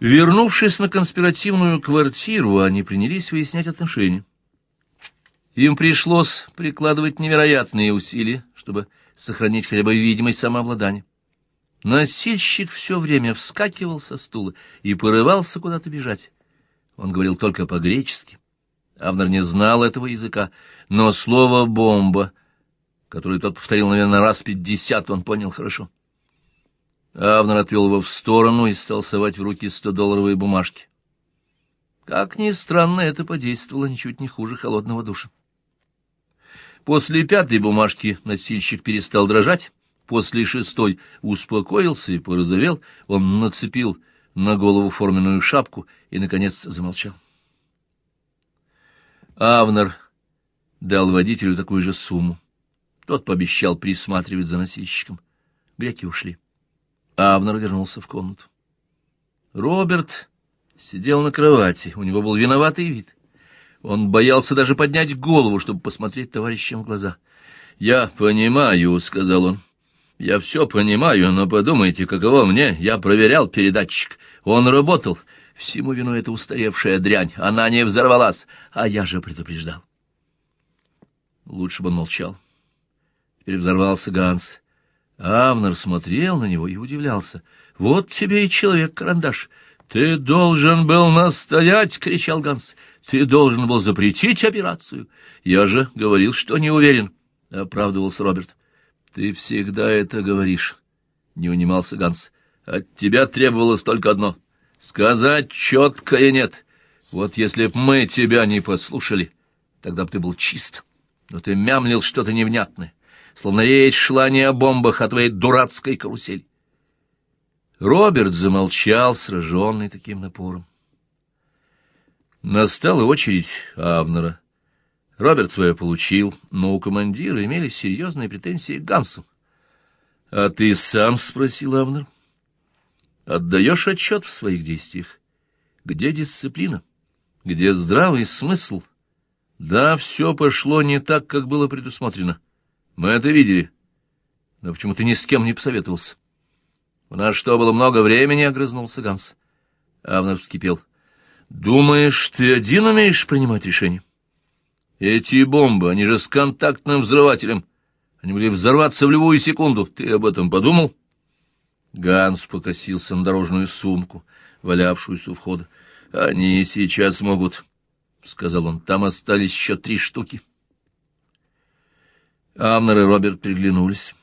Вернувшись на конспиративную квартиру, они принялись выяснять отношения. Им пришлось прикладывать невероятные усилия, чтобы сохранить хотя бы видимость самообладания. Носильщик все время вскакивал со стула и порывался куда-то бежать. Он говорил только по-гречески. Авнер не знал этого языка, но слово «бомба», которое тот повторил, наверное, раз пятьдесят, он понял хорошо. Авнер отвел его в сторону и стал совать в руки сто-долларовые бумажки. Как ни странно, это подействовало ничуть не хуже холодного душа. После пятой бумажки носильщик перестал дрожать, после шестой успокоился и порозовел, он нацепил на голову форменную шапку и, наконец, замолчал. Авнер дал водителю такую же сумму. Тот пообещал присматривать за носильщиком. Греки ушли. Авнер вернулся в комнату. Роберт сидел на кровати, у него был виноватый вид. Он боялся даже поднять голову, чтобы посмотреть товарищам в глаза. «Я понимаю», — сказал он. «Я все понимаю, но подумайте, каково мне. Я проверял передатчик. Он работал. Всему вину эта устаревшая дрянь. Она не взорвалась, а я же предупреждал». Лучше бы он молчал. Теперь взорвался Ганс. Авнер смотрел на него и удивлялся. «Вот тебе и человек-карандаш. Ты должен был настоять!» — кричал Ганс. «Ты должен был запретить операцию. Я же говорил, что не уверен», — оправдывался Роберт. «Ты всегда это говоришь», — не унимался Ганс. «От тебя требовалось только одно — сказать четкое «нет». Вот если б мы тебя не послушали, тогда б ты был чист. Но ты мямлил что-то невнятное словно речь шла не о бомбах, а твоей дурацкой карусели. Роберт замолчал, сраженный таким напором. Настала очередь Авнера. Роберт свое получил, но у командира имелись серьезные претензии к Гансу. — А ты сам? — спросил Авнер. — Отдаешь отчет в своих действиях? Где дисциплина? Где здравый смысл? Да, все пошло не так, как было предусмотрено. Мы это видели. Но почему ты ни с кем не посоветовался? У нас что, было много времени? — огрызнулся Ганс. Авнер вскипел. Думаешь, ты один умеешь принимать решения? Эти бомбы, они же с контактным взрывателем. Они могли взорваться в любую секунду. Ты об этом подумал? Ганс покосился на дорожную сумку, валявшуюся у входа. Они сейчас могут, — сказал он. Там остались еще три штуки. Амнер и Роберт переглянулись.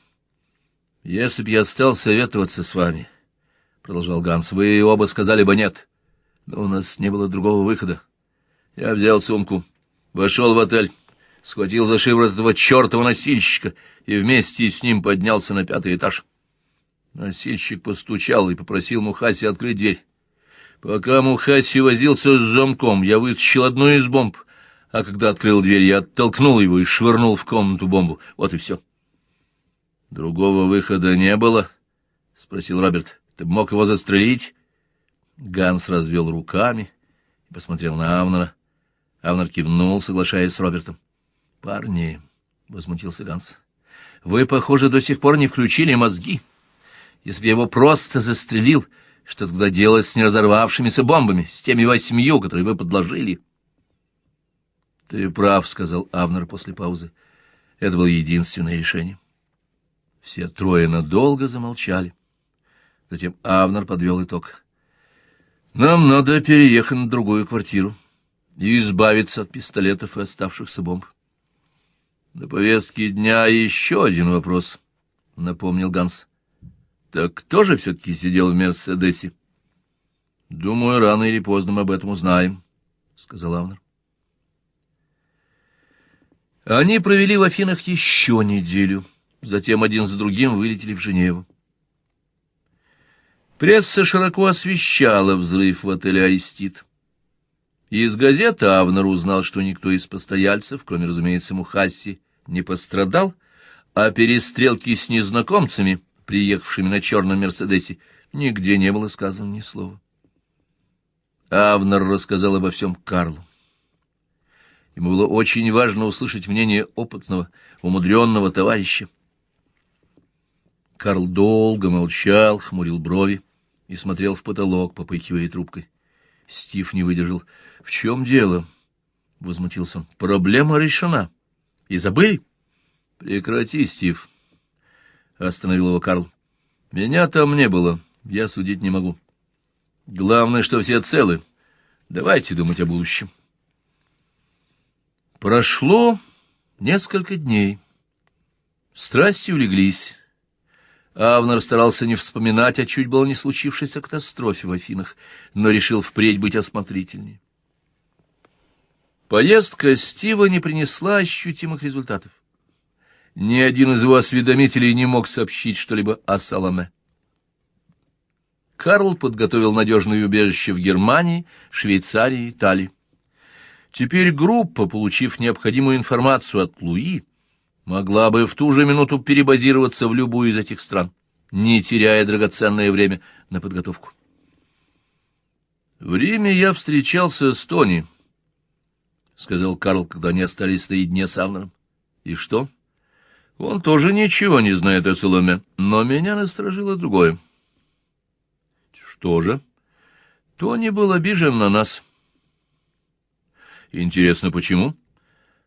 «Если б я стал советоваться с вами, — продолжал Ганс, — вы оба сказали бы нет, но у нас не было другого выхода. Я взял сумку, вошел в отель, схватил за шиворот этого чертова носильщика и вместе с ним поднялся на пятый этаж. Носильщик постучал и попросил Мухаси открыть дверь. Пока Мухаси возился с замком, я вытащил одну из бомб — а когда открыл дверь, я оттолкнул его и швырнул в комнату бомбу. Вот и все. — Другого выхода не было? — спросил Роберт. — Ты мог его застрелить? Ганс развел руками и посмотрел на Авнера. Авнер кивнул, соглашаясь с Робертом. — Парни, — возмутился Ганс, — вы, похоже, до сих пор не включили мозги. Если бы я его просто застрелил, что тогда делать с неразорвавшимися бомбами, с теми восьмью, которые вы подложили? —— Ты прав, — сказал Авнер после паузы. Это было единственное решение. Все трое надолго замолчали. Затем Авнер подвел итог. «Нам надо переехать на другую квартиру и избавиться от пистолетов и оставшихся бомб». «На повестке дня еще один вопрос», — напомнил Ганс. «Так кто же все-таки сидел в Мерседесе?» «Думаю, рано или поздно мы об этом узнаем», — сказал Авнер. Они провели в Афинах еще неделю, затем один за другим вылетели в Женеву. Пресса широко освещала взрыв в отеле «Арестит». Из газеты Авнер узнал, что никто из постояльцев, кроме, разумеется, Мухасси, не пострадал, а перестрелки с незнакомцами, приехавшими на черном «Мерседесе», нигде не было сказано ни слова. Авнер рассказал обо всем Карлу. Ему было очень важно услышать мнение опытного, умудренного товарища. Карл долго молчал, хмурил брови и смотрел в потолок, попыхивая трубкой. Стив не выдержал. — В чем дело? — возмутился он. — Проблема решена. И забыли? — Прекрати, Стив. — остановил его Карл. — Меня там не было. Я судить не могу. Главное, что все целы. Давайте думать о будущем. Прошло несколько дней. Страсти улеглись. Авнер старался не вспоминать о чуть было не случившейся катастрофе в Афинах, но решил впредь быть осмотрительнее. Поездка Стива не принесла ощутимых результатов. Ни один из его осведомителей не мог сообщить что-либо о Саламе. Карл подготовил надежное убежище в Германии, Швейцарии, Италии. Теперь группа, получив необходимую информацию от Луи, могла бы в ту же минуту перебазироваться в любую из этих стран, не теряя драгоценное время на подготовку. «В Риме я встречался с Тони», — сказал Карл, когда они остались наедине с Авнером. «И что?» «Он тоже ничего не знает о Соломе, но меня насторожило другое». «Что же?» «Тони был обижен на нас». «Интересно, почему?»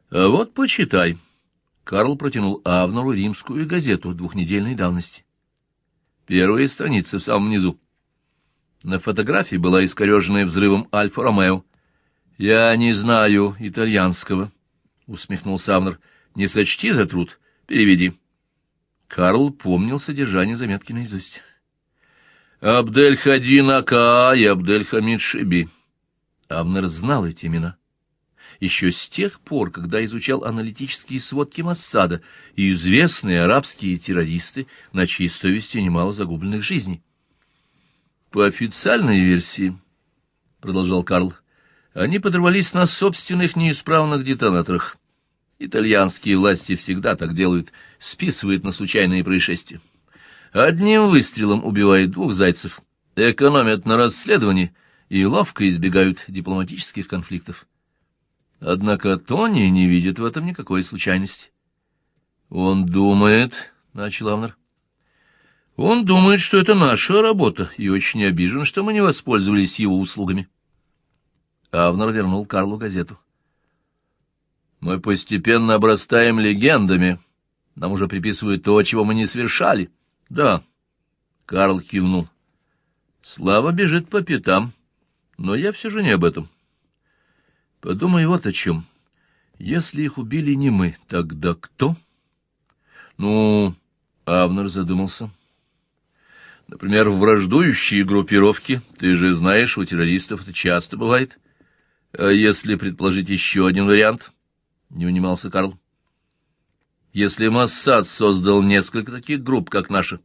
«А вот почитай». Карл протянул Авнору римскую газету двухнедельной давности. Первая страница в самом низу. На фотографии была искореженная взрывом Альфа-Ромео. «Я не знаю итальянского», — усмехнулся Авнер. «Не сочти за труд, переведи». Карл помнил содержание заметки наизусть. «Абдель-Хадин Ака и Абдель-Хамид Шиби». Авнер знал эти имена еще с тех пор, когда изучал аналитические сводки Массада и известные арабские террористы, на чьей совести немало загубленных жизней. По официальной версии, — продолжал Карл, — они подорвались на собственных неисправных детонаторах. Итальянские власти всегда так делают, списывают на случайные происшествия. Одним выстрелом убивают двух зайцев, экономят на расследовании и ловко избегают дипломатических конфликтов. Однако Тони не видит в этом никакой случайности. «Он думает...» — начал Авнер. «Он думает, что это наша работа, и очень обижен, что мы не воспользовались его услугами». Авнер вернул Карлу газету. «Мы постепенно обрастаем легендами. Нам уже приписывают то, чего мы не совершали». «Да», — Карл кивнул. «Слава бежит по пятам, но я все же не об этом». Подумай вот о чем. Если их убили не мы, тогда кто? Ну, Авнер задумался. Например, враждующие группировки, ты же знаешь, у террористов это часто бывает. А если предположить еще один вариант? Не унимался Карл. Если Моссад создал несколько таких групп, как наша.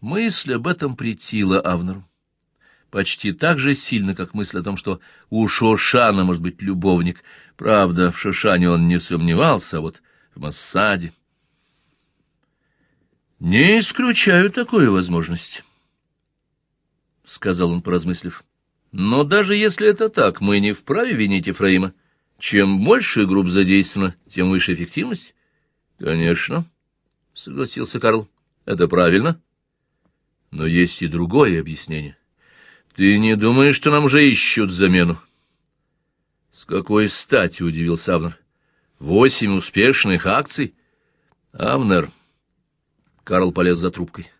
Мысль об этом претила Авнеру почти так же сильно, как мысль о том, что у Шошана может быть любовник. Правда, в Шошане он не сомневался, а вот в Массаде... «Не исключаю такую возможность», — сказал он, поразмыслив. «Но даже если это так, мы не вправе винить Ефраима. Чем больше групп задействовано, тем выше эффективность». «Конечно», — согласился Карл, — «это правильно. Но есть и другое объяснение». Ты не думаешь, что нам уже ищут замену? С какой стати, удивился Авнер. Восемь успешных акций? Авнер. Карл полез за трубкой.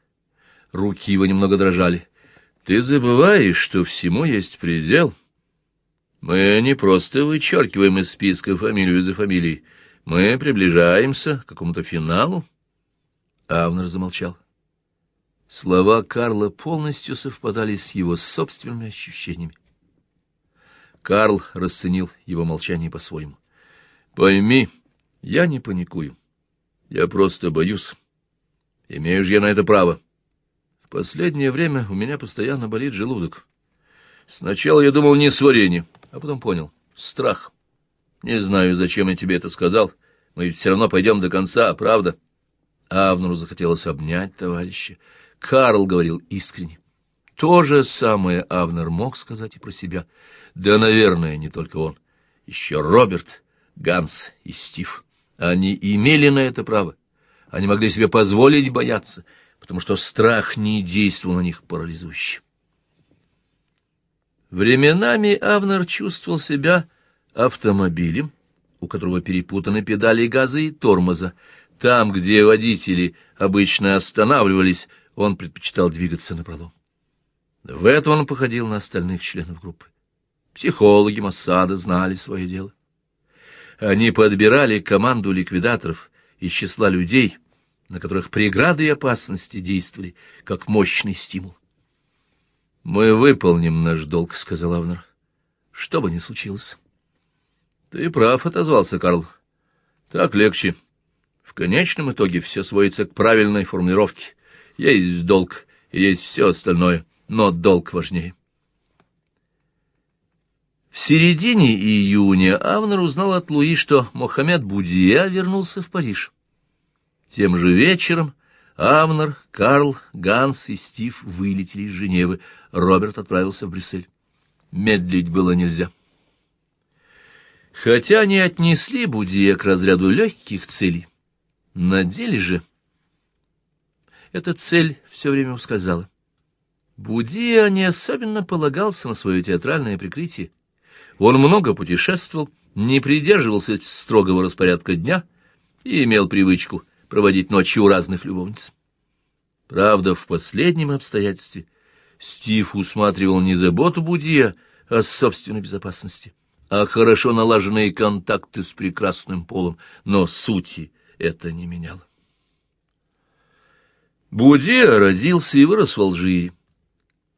Руки его немного дрожали. Ты забываешь, что всему есть предел. Мы не просто вычеркиваем из списка фамилию за фамилией. Мы приближаемся к какому-то финалу. Авнер замолчал. Слова Карла полностью совпадали с его собственными ощущениями. Карл расценил его молчание по-своему. «Пойми, я не паникую. Я просто боюсь. Имею же я на это право. В последнее время у меня постоянно болит желудок. Сначала я думал не сварение, а потом понял — страх. Не знаю, зачем я тебе это сказал. Мы ведь все равно пойдем до конца, правда?» Авнуру захотелось обнять товарища. Карл говорил искренне. То же самое Авнер мог сказать и про себя. Да, наверное, не только он. Еще Роберт, Ганс и Стив. Они имели на это право. Они могли себе позволить бояться, потому что страх не действовал на них парализующе. Временами Авнер чувствовал себя автомобилем, у которого перепутаны педали газа и тормоза. Там, где водители обычно останавливались, он предпочитал двигаться напролом. В этом он походил на остальных членов группы. Психологи Моссада знали свое дело. Они подбирали команду ликвидаторов из числа людей, на которых преграды и опасности действовали, как мощный стимул. «Мы выполним наш долг», — сказал Авнер, — «что бы ни случилось». «Ты прав», — отозвался Карл. «Так легче. В конечном итоге все сводится к правильной формулировке. Есть долг, есть все остальное, но долг важнее». В середине июня Авнер узнал от Луи, что Мохаммед Будия вернулся в Париж. Тем же вечером Авнер, Карл, Ганс и Стив вылетели из Женевы. Роберт отправился в Брюссель. Медлить было нельзя. Хотя они отнесли Будия к разряду легких целей, на деле же эта цель все время ускользала. Будия не особенно полагался на свое театральное прикрытие. Он много путешествовал, не придерживался строгого распорядка дня и имел привычку проводить ночи у разных любовниц. Правда, в последнем обстоятельстве Стив усматривал не заботу Будия, а собственной безопасности, а хорошо налаженные контакты с прекрасным полом, но сути это не меняло. Будия родился и вырос в Алжире.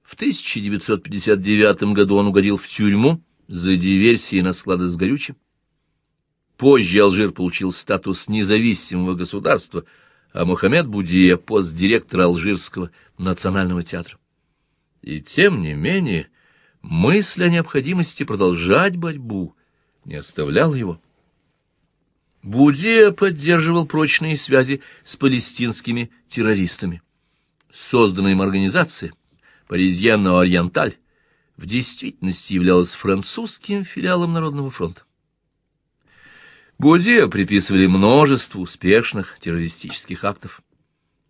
В 1959 году он угодил в тюрьму за диверсии на склады с горючим. Позже Алжир получил статус независимого государства, а Мухаммед Будия — пост директора Алжирского национального театра. И тем не менее мысль о необходимости продолжать борьбу не оставляла его. Будия поддерживал прочные связи с палестинскими террористами. Созданная им организация «Паризьяно-Ориенталь» в действительности являлась французским филиалом Народного фронта. Будия приписывали множество успешных террористических актов.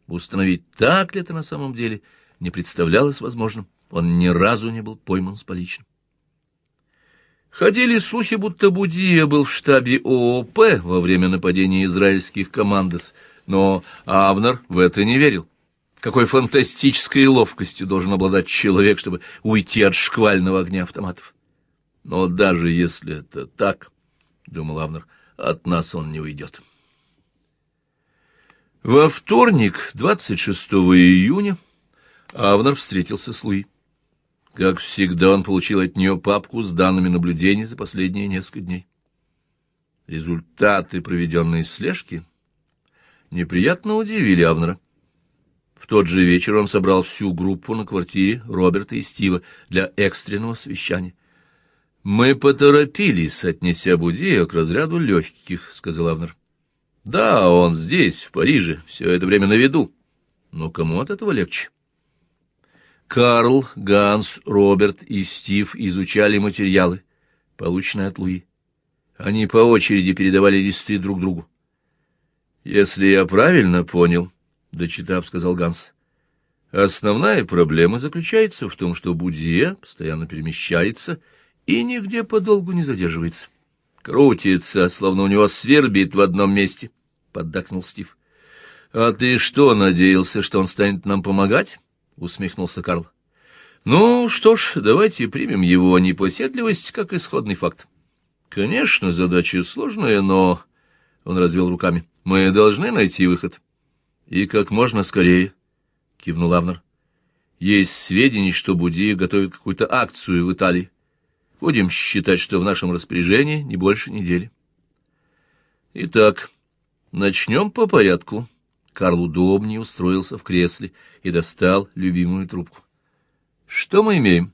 Установить, так ли это на самом деле, не представлялось возможным. Он ни разу не был пойман с поличным. Ходили слухи, будто Будия был в штабе ООП во время нападения израильских командос, но Авнер в это не верил. Какой фантастической ловкостью должен обладать человек, чтобы уйти от шквального огня автоматов. Но даже если это так, — думал Авнер, — от нас он не уйдет. Во вторник, 26 июня, Авнер встретился с Луи. Как всегда, он получил от нее папку с данными наблюдений за последние несколько дней. Результаты проведенной слежки неприятно удивили Авнера. В тот же вечер он собрал всю группу на квартире Роберта и Стива для экстренного совещания. «Мы поторопились, отнеся Будея к разряду легких», — сказал Авнер. «Да, он здесь, в Париже, все это время на виду. Но кому от этого легче?» Карл, Ганс, Роберт и Стив изучали материалы, полученные от Луи. Они по очереди передавали листы друг другу. «Если я правильно понял», — дочитав, сказал Ганс, — «основная проблема заключается в том, что Будье постоянно перемещается и нигде подолгу не задерживается. Крутится, словно у него свербит в одном месте», — поддакнул Стив. «А ты что, надеялся, что он станет нам помогать?» — усмехнулся Карл. «Ну что ж, давайте примем его непоседливость как исходный факт. Конечно, задача сложная, но...» — он развел руками. «Мы должны найти выход». «И как можно скорее», — кивнул Авнер. «Есть сведения, что Будия готовит какую-то акцию в Италии. Будем считать, что в нашем распоряжении не больше недели». «Итак, начнем по порядку». Карл удобнее устроился в кресле и достал любимую трубку. «Что мы имеем?»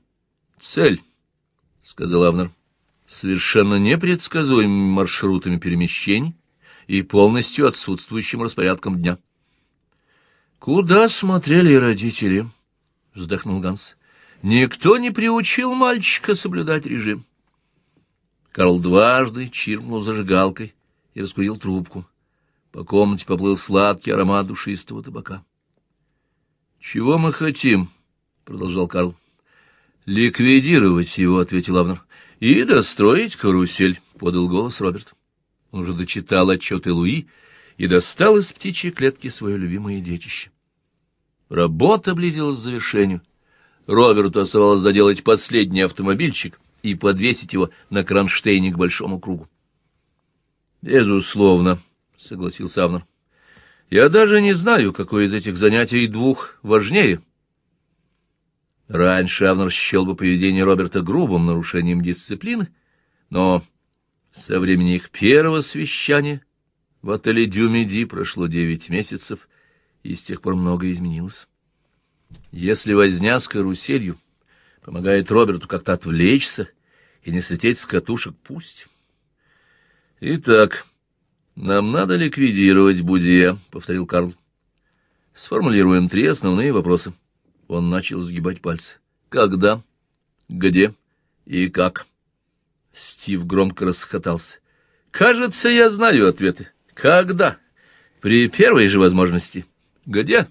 «Цель», — сказал Авнер, — «совершенно непредсказуемыми маршрутами перемещений и полностью отсутствующим распорядком дня». «Куда смотрели родители?» — вздохнул Ганс. «Никто не приучил мальчика соблюдать режим». Карл дважды чиркнул зажигалкой и раскурил трубку. По комнате поплыл сладкий аромат душистого табака. «Чего мы хотим?» — продолжал Карл. «Ликвидировать его», — ответил Авнер. «И достроить карусель», — подал голос Роберт. Он уже дочитал отчеты Луи и достал из птичьей клетки свое любимое детище. Работа близилась к завершению. Роберту оставалось доделать последний автомобильчик и подвесить его на кронштейне к большому кругу. «Безусловно», — согласился Авнер. «Я даже не знаю, какое из этих занятий двух важнее». Раньше Авнер счел бы поведение Роберта грубым нарушением дисциплины, но со времени их первого совещания в отеле Дюмеди прошло девять месяцев, и с тех пор многое изменилось. Если возня с каруселью помогает Роберту как-то отвлечься и не слететь с катушек, пусть. Итак, нам надо ликвидировать Будия, — повторил Карл. Сформулируем три основные вопроса. Он начал сгибать пальцы. Когда? Где? И как? Стив громко расхотался. Кажется, я знаю ответы. Когда? При первой же возможности. Где?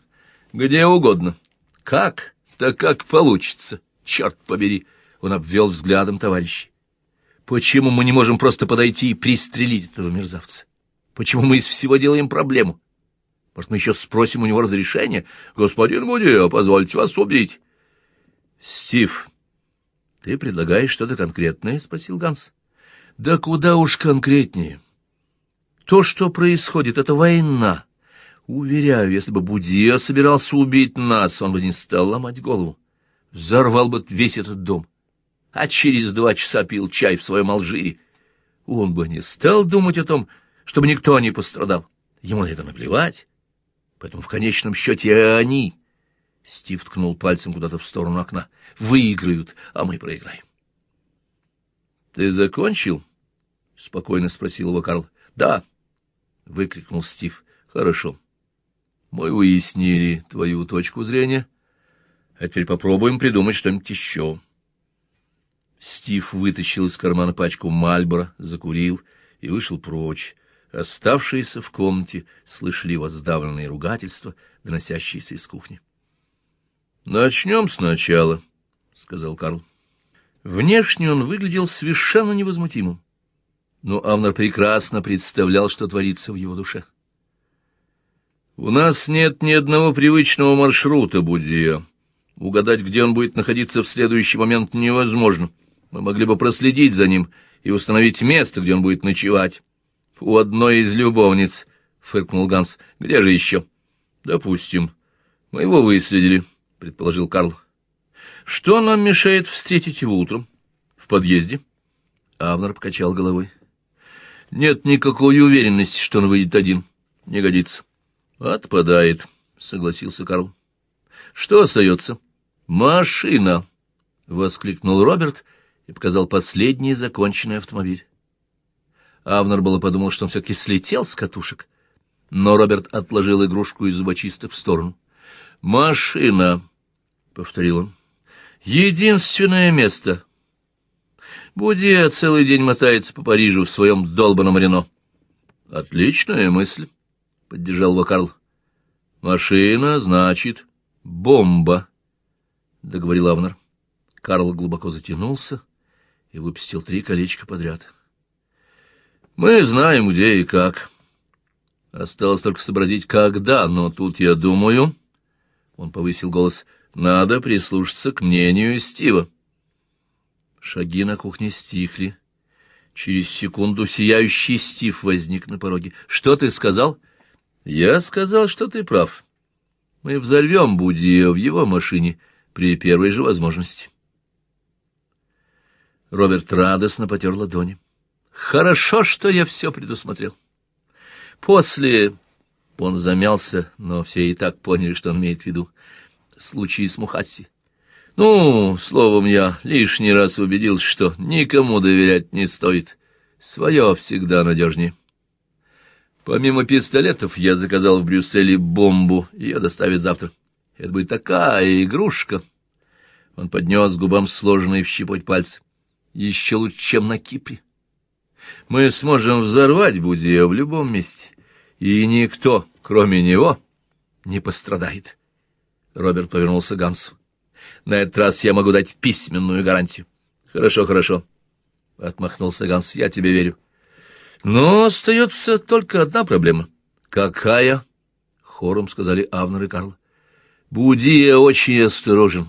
Где угодно. Как? Да как получится. Черт побери. Он обвел взглядом товарищей. Почему мы не можем просто подойти и пристрелить этого мерзавца? Почему мы из всего делаем проблему? Может, мы еще спросим у него разрешения? Господин Мудио, позвольте вас убить. Стив, ты предлагаешь что-то конкретное? — спросил Ганс. Да куда уж конкретнее. То, что происходит, — это война. Уверяю, если бы Будия собирался убить нас, он бы не стал ломать голову. Взорвал бы весь этот дом. А через два часа пил чай в своем Алжире. Он бы не стал думать о том, чтобы никто не пострадал. Ему на это наплевать. Поэтому в конечном счете они, Стив ткнул пальцем куда-то в сторону окна, выиграют, а мы проиграем. Ты закончил? спокойно спросил его Карл. Да, выкрикнул Стив. Хорошо. Мы уяснили твою точку зрения. А теперь попробуем придумать что-нибудь еще. Стив вытащил из кармана пачку Мальбора, закурил и вышел прочь. Оставшиеся в комнате слышали его сдавленные ругательства, доносящиеся из кухни. «Начнем сначала», — сказал Карл. Внешне он выглядел совершенно невозмутимым, но Авнер прекрасно представлял, что творится в его душе. «У нас нет ни одного привычного маршрута, Будия. Угадать, где он будет находиться в следующий момент, невозможно. Мы могли бы проследить за ним и установить место, где он будет ночевать». У одной из любовниц, — фыркнул Ганс. — Где же еще? — Допустим. Мы его выследили, — предположил Карл. — Что нам мешает встретить его утром? В подъезде? Авнер покачал головой. — Нет никакой уверенности, что он выйдет один. Не годится. — Отпадает, — согласился Карл. — Что остается? — Машина! — воскликнул Роберт и показал последний законченный автомобиль. Авнер было подумал, что он все-таки слетел с катушек, но Роберт отложил игрушку из зубочисток в сторону. «Машина», — повторил он, — «единственное место». Будия целый день мотается по Парижу в своем долбанном Рено. «Отличная мысль», — поддержал его Карл. «Машина, значит, бомба», — договорил Авнер. Карл глубоко затянулся и выпустил три колечка подряд. Мы знаем, где и как. Осталось только сообразить, когда, но тут, я думаю, — он повысил голос, — надо прислушаться к мнению Стива. Шаги на кухне стихли. Через секунду сияющий Стив возник на пороге. «Что ты сказал?» «Я сказал, что ты прав. Мы взорвем Будио в его машине при первой же возможности». Роберт радостно потер ладони. Хорошо, что я все предусмотрел. После... Он замялся, но все и так поняли, что он имеет в виду. Случай с Мухасси. Ну, словом, я лишний раз убедился, что никому доверять не стоит. Свое всегда надежнее. Помимо пистолетов, я заказал в Брюсселе бомбу, ее доставят завтра. Это будет такая игрушка. Он поднес губам сложенные в щепоть пальцы. Еще лучше, чем на Кипре. Мы сможем взорвать Будия в любом месте, и никто, кроме него, не пострадает. Роберт повернулся к Гансу. «На этот раз я могу дать письменную гарантию». «Хорошо, хорошо», — отмахнулся Ганс, — «я тебе верю». «Но остается только одна проблема». «Какая?» — хором сказали Авнер и Карл. «Будия очень осторожен.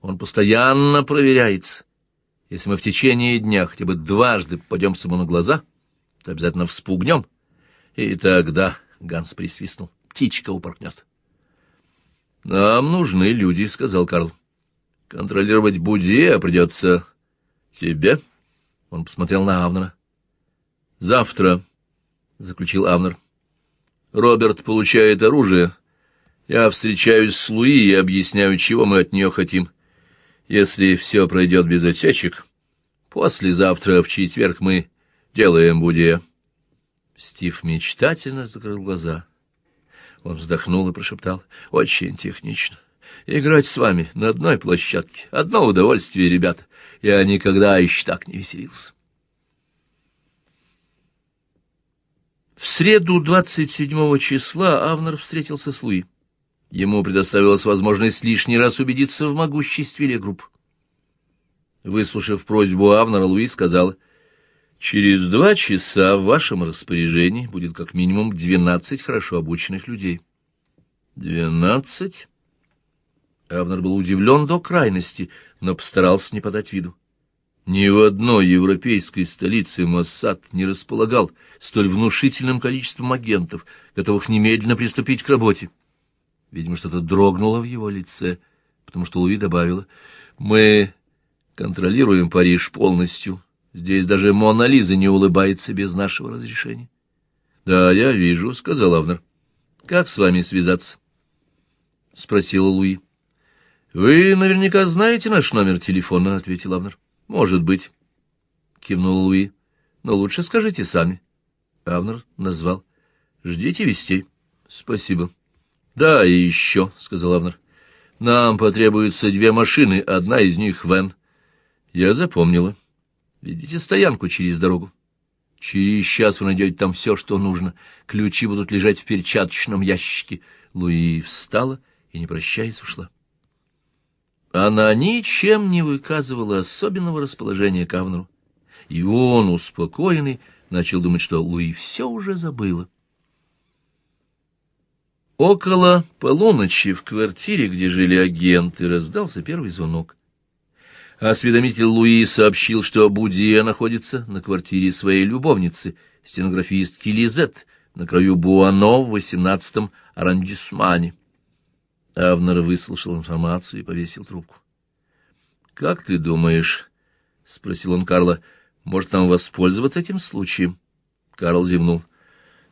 Он постоянно проверяется. Если мы в течение дня хотя бы дважды попадемся ему на глаза, то обязательно вспугнем. И тогда, — Ганс присвистнул, — птичка упоркнет. — Нам нужны люди, — сказал Карл. — Контролировать Будия придется тебе. Он посмотрел на Авнера. — Завтра, — заключил Авнер. — Роберт получает оружие. Я встречаюсь с Луи и объясняю, чего мы от нее хотим. — если все пройдет без осечек, послезавтра в четверг мы делаем будие. Стив мечтательно закрыл глаза. Он вздохнул и прошептал. «Очень технично. Играть с вами на одной площадке. Одно удовольствие, ребята. Я никогда еще так не веселился». В среду 27 числа Авнер встретился с Луи. Ему предоставилась возможность лишний раз убедиться в могуществе Легрупп. Выслушав просьбу Авнера, Луи сказал, «Через два часа в вашем распоряжении будет как минимум двенадцать хорошо обученных людей». «Двенадцать?» Авнер был удивлен до крайности, но постарался не подать виду. Ни в одной европейской столице Моссад не располагал столь внушительным количеством агентов, готовых немедленно приступить к работе. Видимо, что-то дрогнуло в его лице, потому что Луи добавила, «Мы контролируем Париж полностью. Здесь даже Мона Лиза не улыбается без нашего разрешения». «Да, я вижу», — сказал Авнер. «Как с вами связаться?» — спросила Луи. «Вы наверняка знаете наш номер телефона», — ответил Авнер. «Может быть», — кивнул Луи. «Но лучше скажите сами». Авнер назвал. «Ждите вестей». «Спасибо». «Да, и еще», — сказал Авнер. «Нам потребуются две машины, одна из них Вен». «Я запомнила. Видите стоянку через дорогу? Через час вы найдете там все, что нужно. Ключи будут лежать в перчаточном ящике». Луи встала и, не прощаясь, ушла. Она ничем не выказывала особенного расположения к Авнеру. И он, успокоенный, начал думать, что Луи все уже забыла. Около полуночи в квартире, где жили агенты, раздался первый звонок. Осведомитель Луи сообщил, что Будия находится на квартире своей любовницы, стенографистки Лизет, на краю Буано в восемнадцатом арандисмане. Авнер выслушал информацию и повесил трубку. — Как ты думаешь, — спросил он Карла, — может нам воспользоваться этим случаем? Карл зевнул.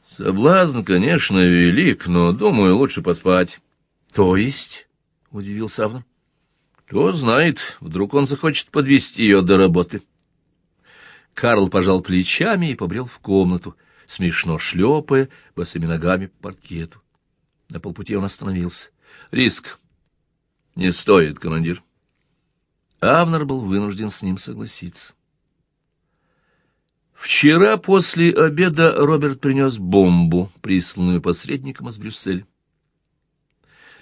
Соблазн, конечно, велик, но, думаю, лучше поспать. — То есть? — удивился Авнер. — Кто знает, вдруг он захочет подвести ее до работы. Карл пожал плечами и побрел в комнату, смешно шлепая босыми ногами по паркету. На полпути он остановился. — Риск. — Не стоит, командир. Авнер был вынужден с ним согласиться. Вчера после обеда Роберт принес бомбу, присланную посредником из Брюсселя.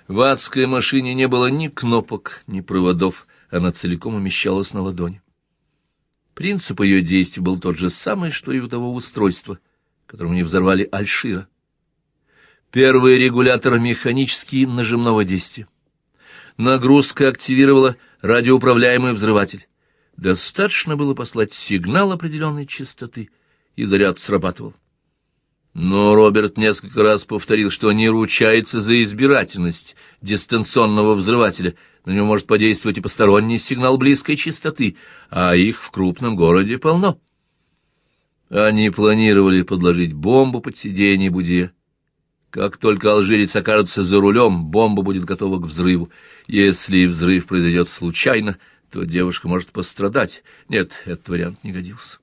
В адской машине не было ни кнопок, ни проводов, она целиком умещалась на ладони. Принцип ее действия был тот же самый, что и у того устройства, которым они взорвали Альшира. Первый регулятор механический нажимного действия. Нагрузка активировала радиоуправляемый взрыватель. Достаточно было послать сигнал определенной частоты, и заряд срабатывал. Но Роберт несколько раз повторил, что не ручается за избирательность дистанционного взрывателя. На него может подействовать и посторонний сигнал близкой частоты, а их в крупном городе полно. Они планировали подложить бомбу под сиденье Будье. Как только алжирец окажется за рулем, бомба будет готова к взрыву. Если взрыв произойдет случайно — то девушка может пострадать. Нет, этот вариант не годился.